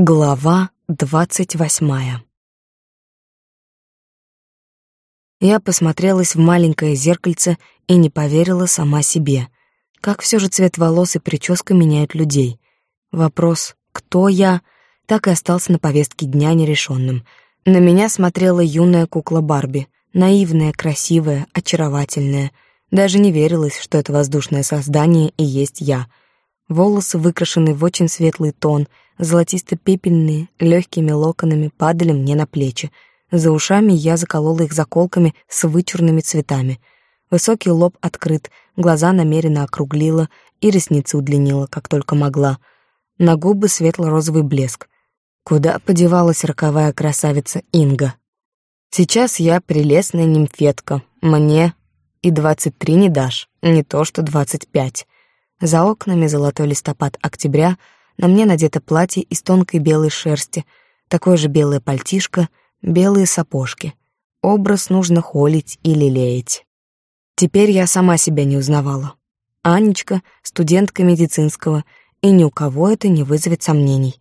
Глава двадцать восьмая Я посмотрелась в маленькое зеркальце и не поверила сама себе. Как все же цвет волос и прическа меняют людей. Вопрос «Кто я?» так и остался на повестке дня нерешенным. На меня смотрела юная кукла Барби, наивная, красивая, очаровательная. Даже не верилось, что это воздушное создание и есть я. Волосы выкрашены в очень светлый тон — золотисто-пепельные, легкими локонами падали мне на плечи. За ушами я заколола их заколками с вычурными цветами. Высокий лоб открыт, глаза намеренно округлила и ресницы удлинила, как только могла. На губы светло-розовый блеск. Куда подевалась роковая красавица Инга? Сейчас я прелестная нимфетка. Мне и двадцать три не дашь, не то что двадцать пять. За окнами золотой листопад октября — на мне надето платье из тонкой белой шерсти, такое же белое пальтишко, белые сапожки. Образ нужно холить и лелеять. Теперь я сама себя не узнавала. Анечка — студентка медицинского, и ни у кого это не вызовет сомнений.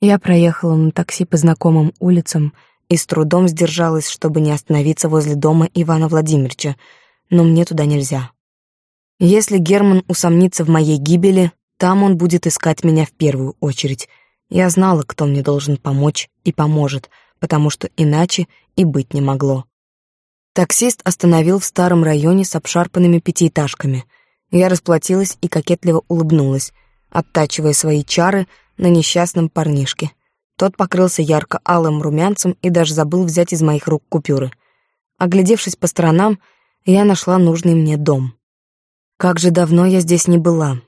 Я проехала на такси по знакомым улицам и с трудом сдержалась, чтобы не остановиться возле дома Ивана Владимировича, но мне туда нельзя. Если Герман усомнится в моей гибели, там он будет искать меня в первую очередь. Я знала, кто мне должен помочь и поможет, потому что иначе и быть не могло. Таксист остановил в старом районе с обшарпанными пятиэтажками. Я расплатилась и кокетливо улыбнулась, оттачивая свои чары на несчастном парнишке. Тот покрылся ярко-алым румянцем и даже забыл взять из моих рук купюры. Оглядевшись по сторонам, я нашла нужный мне дом. Как же давно я здесь не была,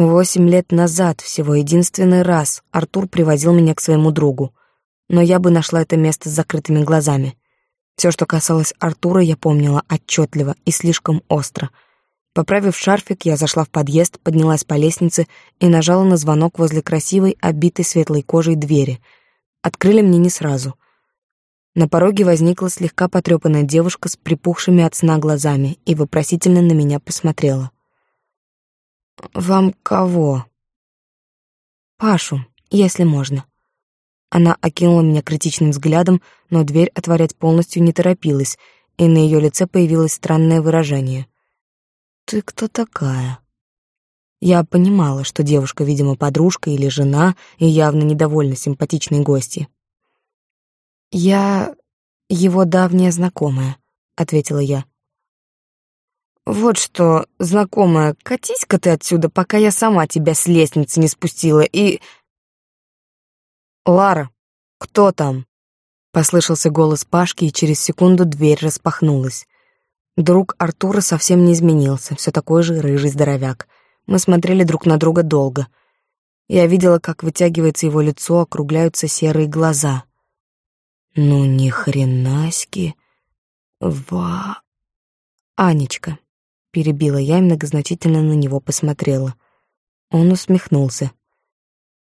Восемь лет назад, всего единственный раз, Артур привозил меня к своему другу. Но я бы нашла это место с закрытыми глазами. Все, что касалось Артура, я помнила отчетливо и слишком остро. Поправив шарфик, я зашла в подъезд, поднялась по лестнице и нажала на звонок возле красивой, обитой светлой кожей двери. Открыли мне не сразу. На пороге возникла слегка потрепанная девушка с припухшими от сна глазами и вопросительно на меня посмотрела. «Вам кого?» «Пашу, если можно». Она окинула меня критичным взглядом, но дверь отворять полностью не торопилась, и на ее лице появилось странное выражение. «Ты кто такая?» Я понимала, что девушка, видимо, подружка или жена, и явно недовольна симпатичной гостьей. «Я его давняя знакомая», — ответила я. «Вот что, знакомая, катись-ка ты отсюда, пока я сама тебя с лестницы не спустила, и...» «Лара, кто там?» Послышался голос Пашки, и через секунду дверь распахнулась. Друг Артура совсем не изменился, все такой же рыжий здоровяк. Мы смотрели друг на друга долго. Я видела, как вытягивается его лицо, округляются серые глаза. «Ну, ни хренаськи! Ва...» «Анечка, перебила я и многозначительно на него посмотрела. Он усмехнулся.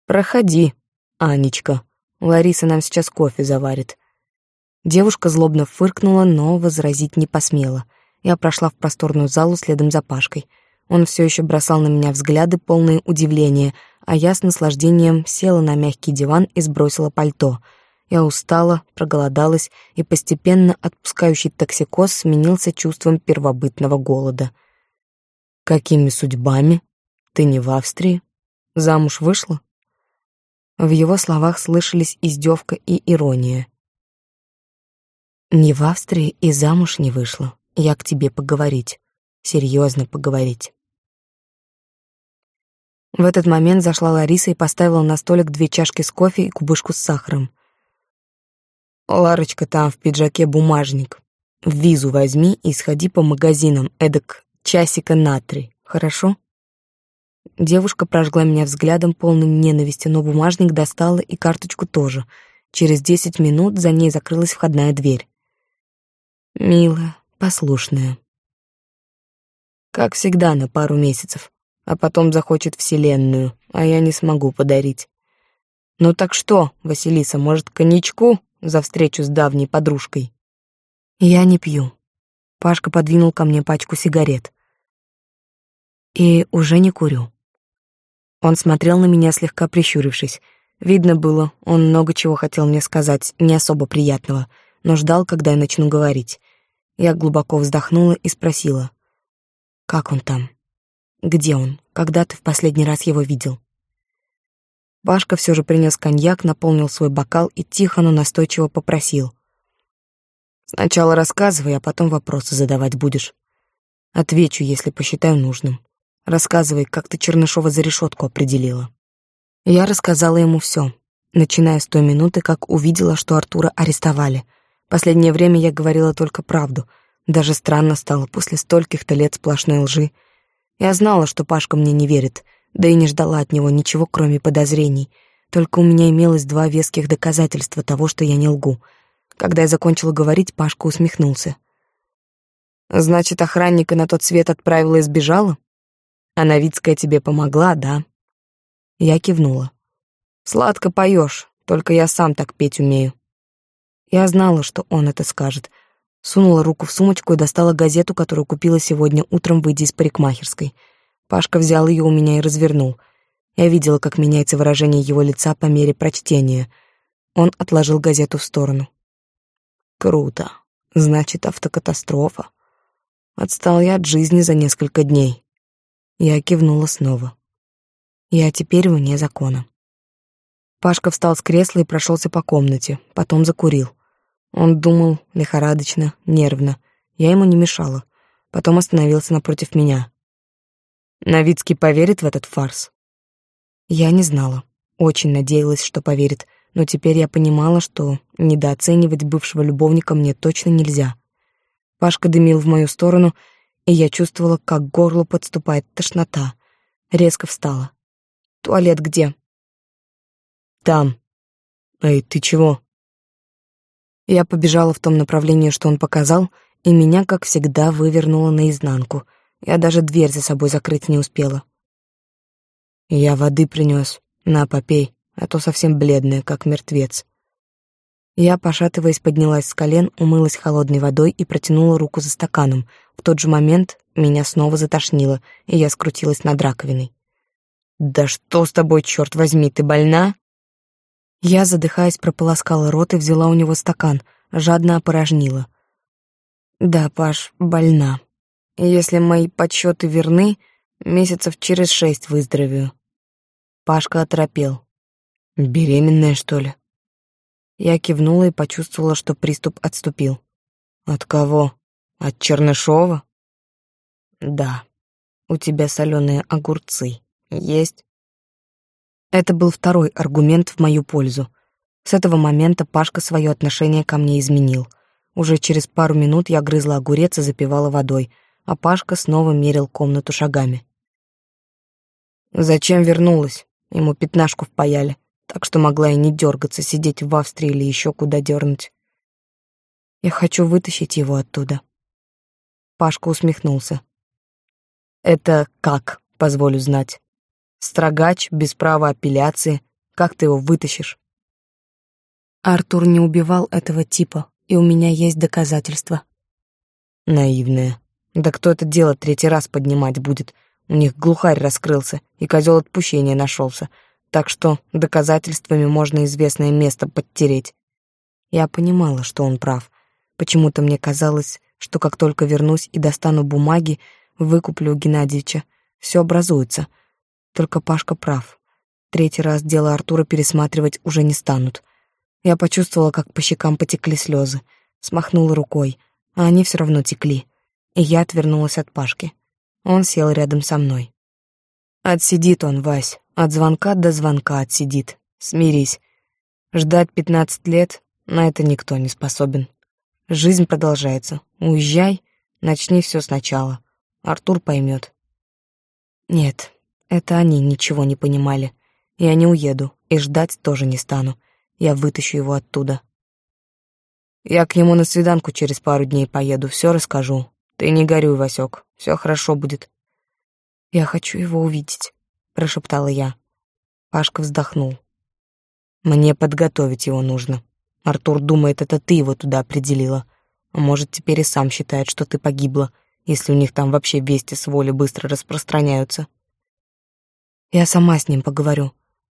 Проходи, Анечка. Лариса нам сейчас кофе заварит. Девушка злобно фыркнула, но возразить не посмела. Я прошла в просторную залу следом за Пашкой. Он все еще бросал на меня взгляды, полные удивления, а я с наслаждением села на мягкий диван и сбросила пальто — я устала, проголодалась, и постепенно отпускающий токсикоз сменился чувством первобытного голода. «Какими судьбами? Ты не в Австрии? Замуж вышла?» В его словах слышались издевка и ирония. «Не в Австрии и замуж не вышла. Я к тебе поговорить. Серьезно поговорить». В этот момент зашла Лариса и поставила на столик две чашки с кофе и кубышку с сахаром. Ларочка, там в пиджаке бумажник. Визу возьми и сходи по магазинам, эдак часика на три, хорошо?» Девушка прожгла меня взглядом, полным ненависти, но бумажник достала и карточку тоже. Через десять минут за ней закрылась входная дверь. Милая, послушная. Как всегда, на пару месяцев. А потом захочет вселенную, а я не смогу подарить. Ну так что, Василиса, может, коньячку? За встречу с давней подружкой. Я не пью. Пашка подвинул ко мне пачку сигарет. И уже не курю. Он смотрел на меня, слегка прищурившись. Видно было, он много чего хотел мне сказать, не особо приятного, но ждал, когда я начну говорить. Я глубоко вздохнула и спросила. «Как он там? Где он? Когда ты в последний раз его видел?» Пашка все же принес коньяк, наполнил свой бокал и тихо, но настойчиво попросил. «Сначала рассказывай, а потом вопросы задавать будешь. Отвечу, если посчитаю нужным. Рассказывай, как ты Чернышова за решетку определила». Я рассказала ему все, начиная с той минуты, как увидела, что Артура арестовали. Последнее время я говорила только правду. Даже странно стало после стольких-то лет сплошной лжи. Я знала, что Пашка мне не верит, да и не ждала от него ничего, кроме подозрений. Только у меня имелось два веских доказательства того, что я не лгу. Когда я закончила говорить, Пашка усмехнулся. «Значит, охранника на тот свет отправила и сбежала? А Новицкая тебе помогла, да?» Я кивнула. «Сладко поешь, только я сам так петь умею». Я знала, что он это скажет. Сунула руку в сумочку и достала газету, которую купила сегодня утром, выйдя из парикмахерской — Пашка взял ее у меня и развернул. Я видела, как меняется выражение его лица по мере прочтения. Он отложил газету в сторону. Круто. Значит, автокатастрофа. Отстал я от жизни за несколько дней. Я кивнула снова. Я теперь вне закона. Пашка встал с кресла и прошелся по комнате, потом закурил. Он думал лихорадочно, нервно. Я ему не мешала. Потом остановился напротив меня. Новицкий поверит в этот фарс? Я не знала. Очень надеялась, что поверит, но теперь я понимала, что недооценивать бывшего любовника мне точно нельзя. Пашка дымил в мою сторону, и я чувствовала, как к горлу подступает тошнота. Резко встала. «Туалет где?» «Там». «Эй, ты чего?» Я побежала в том направлении, что он показал, и меня, как всегда, вывернуло наизнанку — я даже дверь за собой закрыть не успела. Я воды принес. На, попей, а то совсем бледная, как мертвец. Я, пошатываясь, поднялась с колен, умылась холодной водой и протянула руку за стаканом. В тот же момент меня снова затошнило, и я скрутилась над раковиной. «Да что с тобой, черт возьми, ты больна?» Я, задыхаясь, прополоскала рот и взяла у него стакан, жадно опорожнила. «Да, Паш, больна», если мои подсчеты верны, месяцев через шесть выздоровею. Пашка оторопел. Беременная, что ли? Я кивнула и почувствовала, что приступ отступил. От кого? От Чернышова? Да. У тебя соленые огурцы. Есть? Это был второй аргумент в мою пользу. С этого момента Пашка свое отношение ко мне изменил. Уже через пару минут я грызла огурец и запивала водой — а Пашка снова мерил комнату шагами. Зачем вернулась? Ему пятнашку впаяли, так что могла и не дергаться, сидеть в Австрии или еще куда дернуть. Я хочу вытащить его оттуда. Пашка усмехнулся. Это как, позволю знать? Строгач, без права апелляции. Как ты его вытащишь? Артур не убивал этого типа, и у меня есть доказательства. Наивная. Да кто это дело третий раз поднимать будет? У них глухарь раскрылся, и козел отпущения нашелся, так что доказательствами можно известное место подтереть. Я понимала, что он прав. Почему-то мне казалось, что как только вернусь и достану бумаги, выкуплю Геннадьевича, все образуется. Только Пашка прав. Третий раз дело Артура пересматривать уже не станут. Я почувствовала, как по щекам потекли слезы, смахнула рукой, а они все равно текли и я отвернулась от Пашки. Он сел рядом со мной. Отсидит он, Вась, от звонка до звонка отсидит. Смирись. Ждать пятнадцать лет на это никто не способен. Жизнь продолжается. Уезжай, начни все сначала. Артур поймет. Нет, это они ничего не понимали. Я не уеду, и ждать тоже не стану. Я вытащу его оттуда. Я к нему на свиданку через пару дней поеду, все расскажу. Ты не горюй, Васек, все хорошо будет. Я хочу его увидеть, прошептала я. Пашка вздохнул. Мне подготовить его нужно. Артур думает, это ты его туда определила. Может, теперь и сам считает, что ты погибла, если у них там вообще вести с воли быстро распространяются. Я сама с ним поговорю.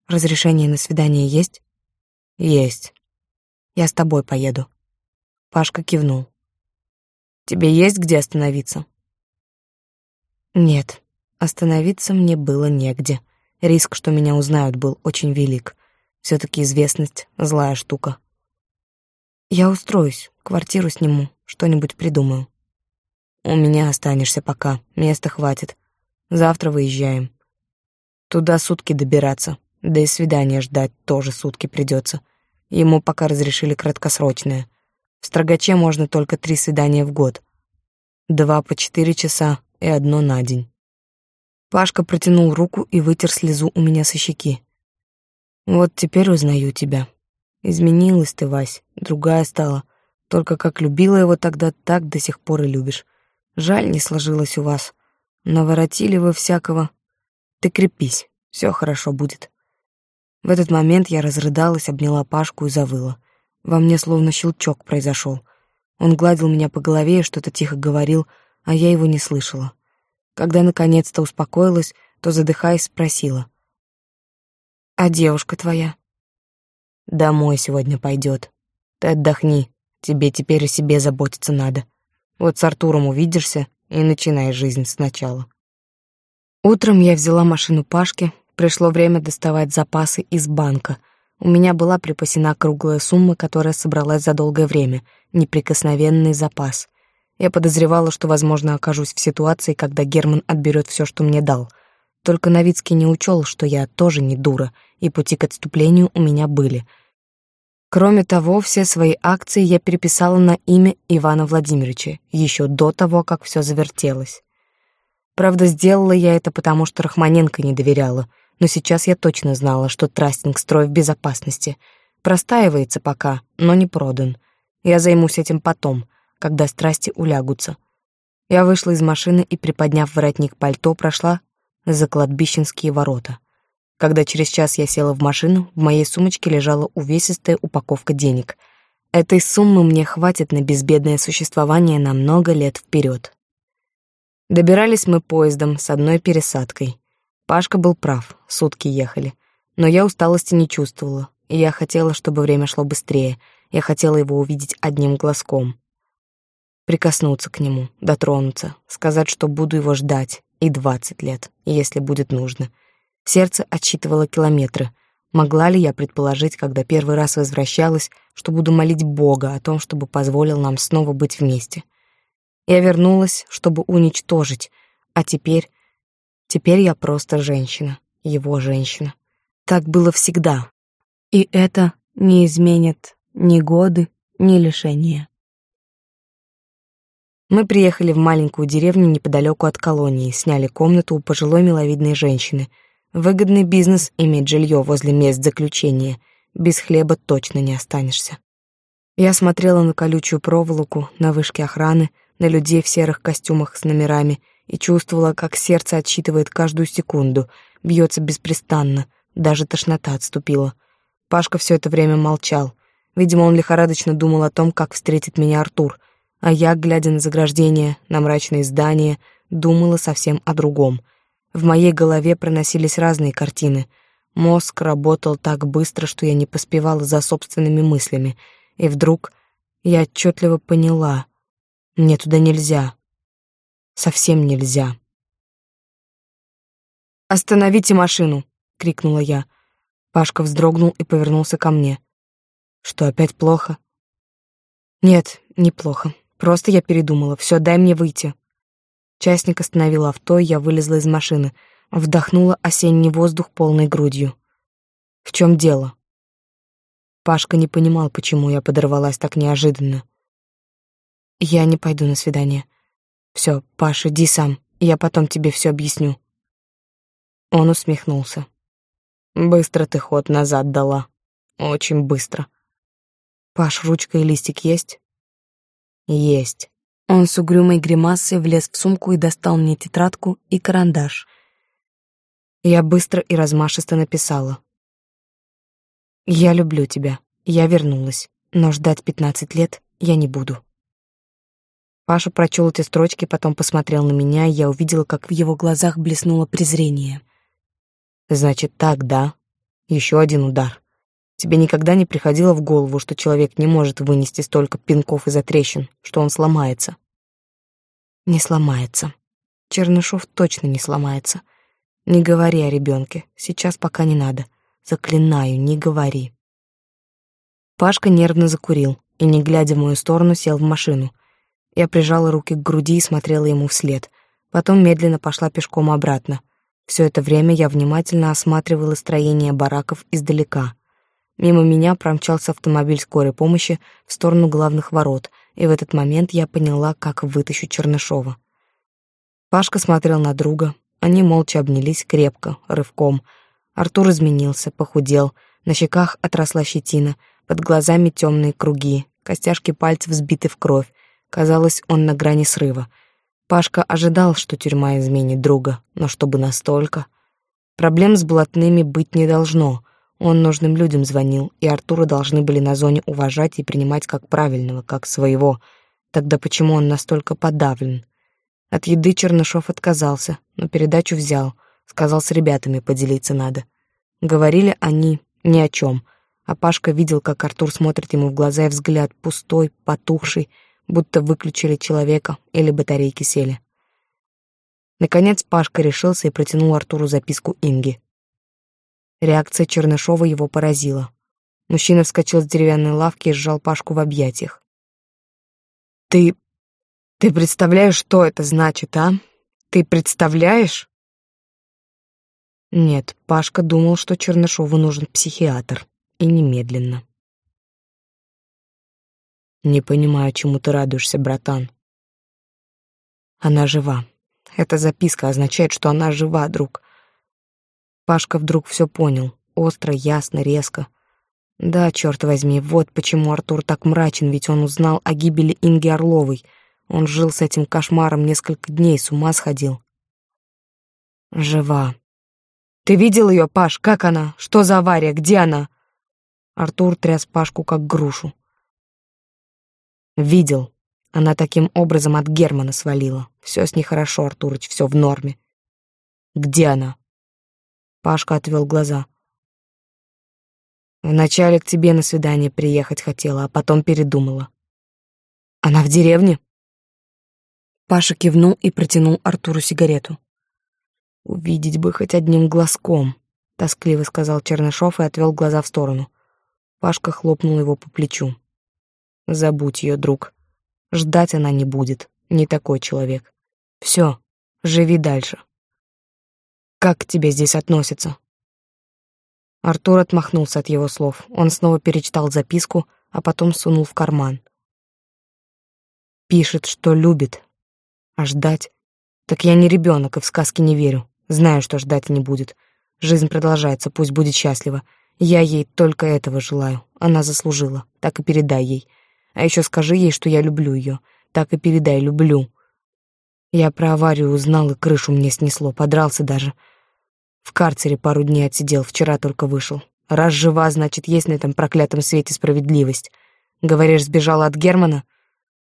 Разрешение на свидание есть? Есть. Я с тобой поеду. Пашка кивнул. Тебе есть где остановиться? Нет, остановиться мне было негде. Риск, что меня узнают, был очень велик. все таки известность — злая штука. Я устроюсь, квартиру сниму, что-нибудь придумаю. У меня останешься пока, места хватит. Завтра выезжаем. Туда сутки добираться, да и свидание ждать тоже сутки придется. Ему пока разрешили краткосрочное. В Строгаче можно только три свидания в год. Два по четыре часа и одно на день. Пашка протянул руку и вытер слезу у меня со щеки. Вот теперь узнаю тебя. Изменилась ты, Вась, другая стала. Только как любила его тогда, так до сих пор и любишь. Жаль, не сложилось у вас. Наворотили вы всякого. Ты крепись, все хорошо будет. В этот момент я разрыдалась, обняла Пашку и завыла. Во мне словно щелчок произошел. Он гладил меня по голове и что-то тихо говорил, а я его не слышала. Когда наконец-то успокоилась, то, задыхаясь, спросила. «А девушка твоя?» «Домой сегодня пойдет. Ты отдохни, тебе теперь о себе заботиться надо. Вот с Артуром увидишься и начинай жизнь сначала». Утром я взяла машину Пашки, пришло время доставать запасы из банка. У меня была припасена круглая сумма, которая собралась за долгое время, неприкосновенный запас. Я подозревала, что, возможно, окажусь в ситуации, когда Герман отберет все, что мне дал. Только Новицкий не учел, что я тоже не дура, и пути к отступлению у меня были. Кроме того, все свои акции я переписала на имя Ивана Владимировича, еще до того, как все завертелось. Правда, сделала я это потому, что Рахманенко не доверяла, но сейчас я точно знала, что трастинг строй в безопасности. Простаивается пока, но не продан. Я займусь этим потом, когда страсти улягутся. Я вышла из машины и, приподняв воротник пальто, прошла за кладбищенские ворота. Когда через час я села в машину, в моей сумочке лежала увесистая упаковка денег. Этой суммы мне хватит на безбедное существование на много лет вперед. Добирались мы поездом с одной пересадкой. Пашка был прав, сутки ехали. Но я усталости не чувствовала, и я хотела, чтобы время шло быстрее. Я хотела его увидеть одним глазком. Прикоснуться к нему, дотронуться, сказать, что буду его ждать, и двадцать лет, если будет нужно. Сердце отсчитывало километры. Могла ли я предположить, когда первый раз возвращалась, что буду молить Бога о том, чтобы позволил нам снова быть вместе? Я вернулась, чтобы уничтожить, а теперь... Теперь я просто женщина, его женщина. Так было всегда. И это не изменит ни годы, ни лишения. Мы приехали в маленькую деревню неподалеку от колонии, сняли комнату у пожилой миловидной женщины. Выгодный бизнес иметь жилье возле мест заключения. Без хлеба точно не останешься. Я смотрела на колючую проволоку, на вышки охраны, на людей в серых костюмах с номерами и чувствовала, как сердце отсчитывает каждую секунду, бьется беспрестанно, даже тошнота отступила. Пашка все это время молчал. Видимо, он лихорадочно думал о том, как встретит меня Артур, а я, глядя на заграждение, на мрачные здания, думала совсем о другом. В моей голове проносились разные картины. Мозг работал так быстро, что я не поспевала за собственными мыслями, и вдруг я отчетливо поняла — мне туда нельзя. Совсем нельзя. «Остановите машину!» — крикнула я. Пашка вздрогнул и повернулся ко мне. «Что, опять плохо?» «Нет, неплохо. Просто я передумала. Все, дай мне выйти». Частник остановил авто, я вылезла из машины, вдохнула осенний воздух полной грудью. «В чем дело?» Пашка не понимал, почему я подорвалась так неожиданно. Я не пойду на свидание. Все, Паша, иди сам, я потом тебе все объясню. Он усмехнулся. Быстро ты ход назад дала. Очень быстро. Паш, ручка и листик есть? Есть. Он с угрюмой гримасой влез в сумку и достал мне тетрадку и карандаш. Я быстро и размашисто написала. «Я люблю тебя. Я вернулась. Но ждать пятнадцать лет я не буду». Паша прочел эти строчки, потом посмотрел на меня, и я увидела, как в его глазах блеснуло презрение. «Значит так, да? Еще один удар. Тебе никогда не приходило в голову, что человек не может вынести столько пинков из-за трещин, что он сломается? Не сломается. Чернышов точно не сломается. Не говори о ребенке. Сейчас пока не надо. Заклинаю, не говори. Пашка нервно закурил и, не глядя в мою сторону, сел в машину. Я прижала руки к груди и смотрела ему вслед. Потом медленно пошла пешком обратно. Все это время я внимательно осматривала строение бараков издалека — Мимо меня промчался автомобиль скорой помощи в сторону главных ворот, и в этот момент я поняла, как вытащу Чернышова. Пашка смотрел на друга, они молча обнялись крепко, рывком. Артур изменился, похудел, на щеках отросла щетина, под глазами темные круги, костяшки пальцев сбиты в кровь. Казалось, он на грани срыва. Пашка ожидал, что тюрьма изменит друга, но чтобы настолько... Проблем с блатными быть не должно — он нужным людям звонил, и Артура должны были на зоне уважать и принимать как правильного, как своего. Тогда почему он настолько подавлен? От еды Чернышов отказался, но передачу взял. Сказал, с ребятами поделиться надо. Говорили они ни о чем, а Пашка видел, как Артур смотрит ему в глаза, и взгляд пустой, потухший, будто выключили человека или батарейки сели. Наконец Пашка решился и протянул Артуру записку Инги. Реакция Чернышова его поразила. Мужчина вскочил с деревянной лавки и сжал Пашку в объятиях. «Ты... ты представляешь, что это значит, а? Ты представляешь?» Нет, Пашка думал, что Чернышову нужен психиатр. И немедленно. «Не понимаю, чему ты радуешься, братан». «Она жива. Эта записка означает, что она жива, друг. Пашка вдруг все понял, остро, ясно, резко. Да, черт возьми, вот почему Артур так мрачен, ведь он узнал о гибели Инги Орловой. Он жил с этим кошмаром несколько дней, с ума сходил. Жива. Ты видел ее, Паш? Как она? Что за авария? Где она? Артур тряс Пашку как грушу. Видел. Она таким образом от Германа свалила. Все с ней хорошо, Артурыч, все в норме. Где она? Пашка отвел глаза. Вначале к тебе на свидание приехать хотела, а потом передумала. Она в деревне? Паша кивнул и протянул Артуру сигарету. Увидеть бы хоть одним глазком, тоскливо сказал Чернышов и отвел глаза в сторону. Пашка хлопнул его по плечу. Забудь ее, друг. Ждать она не будет, не такой человек. Все, живи дальше. Как к тебе здесь относятся?» Артур отмахнулся от его слов. Он снова перечитал записку, а потом сунул в карман. Пишет, что любит. А ждать? Так я не ребенок и в сказки не верю. Знаю, что ждать не будет. Жизнь продолжается, пусть будет счастлива. Я ей только этого желаю. Она заслужила. Так и передай ей. А еще скажи ей, что я люблю ее. Так и передай, люблю. Я про аварию узнал, и крышу мне снесло, подрался даже. В карцере пару дней отсидел, вчера только вышел. Раз жива, значит, есть на этом проклятом свете справедливость. Говоришь, сбежала от Германа?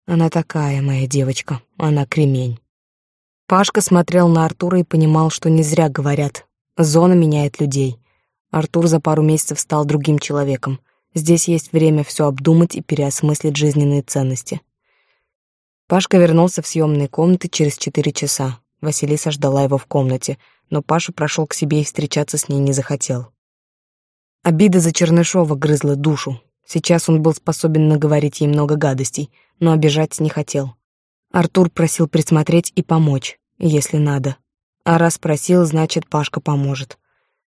Она такая, моя девочка, она кремень. Пашка смотрел на Артура и понимал, что не зря говорят. Зона меняет людей. Артур за пару месяцев стал другим человеком. Здесь есть время все обдумать и переосмыслить жизненные ценности. Пашка вернулся в съемные комнаты через четыре часа. Василиса ждала его в комнате, но Паша прошел к себе и встречаться с ней не захотел. Обида за Чернышова грызла душу. Сейчас он был способен наговорить ей много гадостей, но обижать не хотел. Артур просил присмотреть и помочь, если надо. А раз просил, значит, Пашка поможет.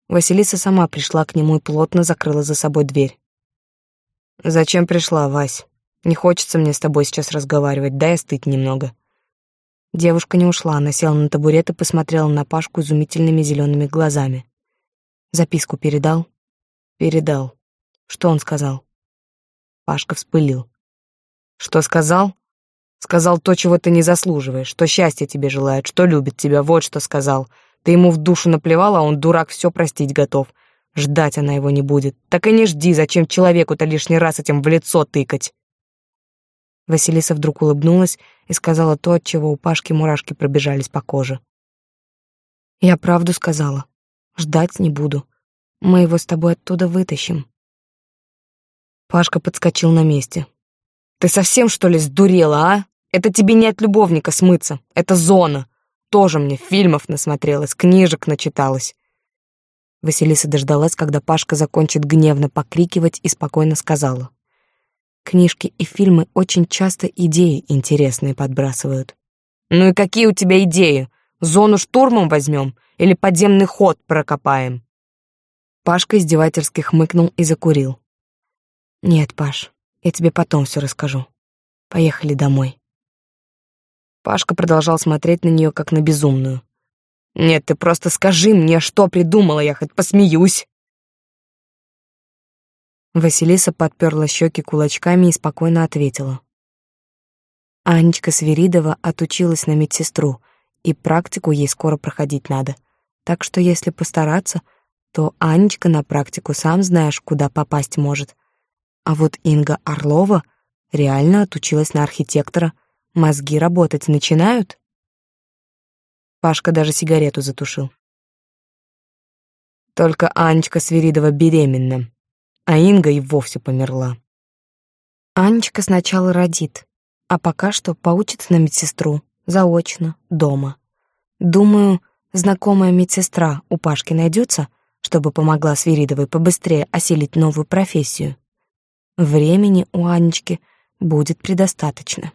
Василиса сама пришла к нему и плотно закрыла за собой дверь. «Зачем пришла, Вась?» Не хочется мне с тобой сейчас разговаривать, дай остыть немного». Девушка не ушла, она села на табурет и посмотрела на Пашку изумительными зелеными глазами. «Записку передал?» «Передал. Что он сказал?» Пашка вспылил. «Что сказал?» «Сказал то, чего ты не заслуживаешь, что счастье тебе желает, что любит тебя, вот что сказал. Ты ему в душу наплевал, а он, дурак, все простить готов. Ждать она его не будет. Так и не жди, зачем человеку-то лишний раз этим в лицо тыкать?» Василиса вдруг улыбнулась и сказала то, от чего у Пашки мурашки пробежались по коже. «Я правду сказала. Ждать не буду. Мы его с тобой оттуда вытащим. Пашка подскочил на месте. Ты совсем, что ли, сдурела, а? Это тебе не от любовника смыться. Это зона. Тоже мне фильмов насмотрелась, книжек начиталась. Василиса дождалась, когда Пашка закончит гневно покрикивать и спокойно сказала. Книжки и фильмы очень часто идеи интересные подбрасывают. Ну и какие у тебя идеи? Зону штурмом возьмем или подземный ход прокопаем? Пашка издевательски хмыкнул и закурил. Нет, Паш, я тебе потом все расскажу. Поехали домой. Пашка продолжал смотреть на нее как на безумную. «Нет, ты просто скажи мне, что придумала, я хоть посмеюсь». Василиса подперла щеки кулачками и спокойно ответила. Анечка Свиридова отучилась на медсестру, и практику ей скоро проходить надо. Так что если постараться, то Анечка на практику сам знаешь, куда попасть может. А вот Инга Орлова реально отучилась на архитектора — Мозги работать начинают? Пашка даже сигарету затушил. Только Анечка Свиридова беременна, а Инга и вовсе померла. Анечка сначала родит, а пока что поучится на медсестру, заочно, дома. Думаю, знакомая медсестра у Пашки найдется, чтобы помогла Свиридовой побыстрее осилить новую профессию. Времени у Анечки будет предостаточно.